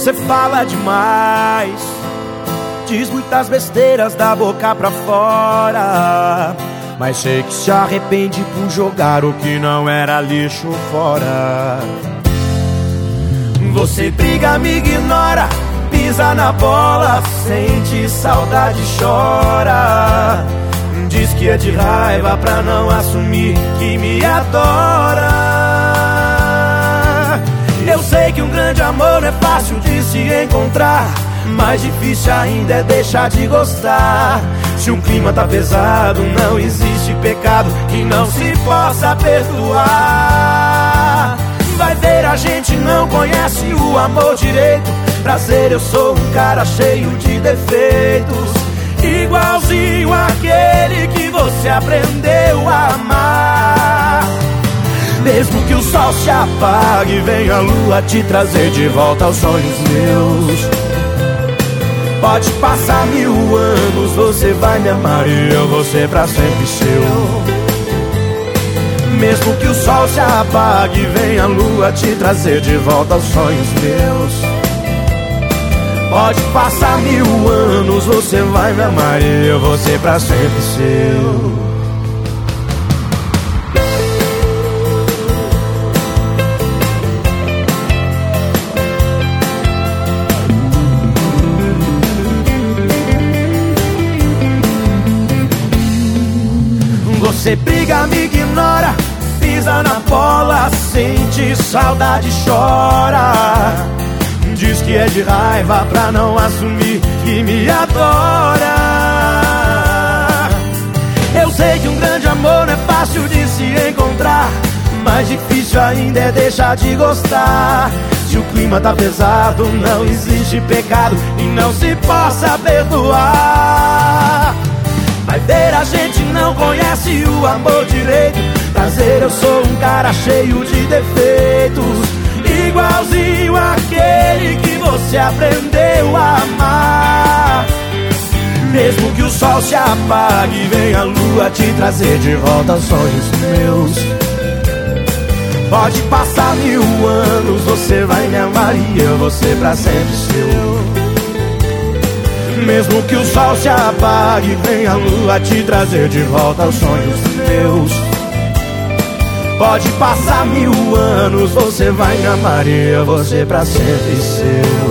Você fala demais, diz muitas besteiras da boca pra fora. Mas sei que se arrepende por jogar o que não era lixo fora. Você briga, me ignora, pisa na bola, sente saudade, chora. Diz que é de raiva pra não assumir que me adora. Eu sei que um grande amor é fácil de se encontrar. Mais difícil ainda é deixar de gostar. Se um clima tá pesado, não existe pecado que não se possa perdoar. Vai ver, a gente não conhece o amor direito. Prazer, eu sou um cara cheio de defeitos. Igualzinho aquele que você aprendeu a amar. Mesmo que o sol se apague, venha a lua te trazer de volta aos sonhos meus. Pode passar mil anos, você vai me amar e eu vou ser pra sempre seu. Mesmo que o sol se apague, vem a lua te trazer de volta aos sonhos meus. Pode passar mil anos, você vai me amar e eu vou ser pra sempre seu. Você briga, me ignora, pisa na bola, sente saudade, chora. De raiva pra não assumir que me adora. Eu sei que um grande amor não é fácil de se encontrar. Mais difícil ainda é deixar de gostar. Se o clima tá pesado, não existe pecado e não se possa perdoar. Vai ver, a gente não conhece o amor direito. Prazer, eu sou um cara cheio de defeitos. Igualzinho aquele que você aprendeu a amar. Mesmo que o sol se apague, vem a lua te trazer de volta aos sonhos meus. Pode passar mil anos, você vai me amar e eu vou ser pra sempre seu. Mesmo que o sol se apague, vem a lua te trazer de volta aos sonhos meus. Pode passar mil anos, você vai me amar e eu vou ser pra sempre seu.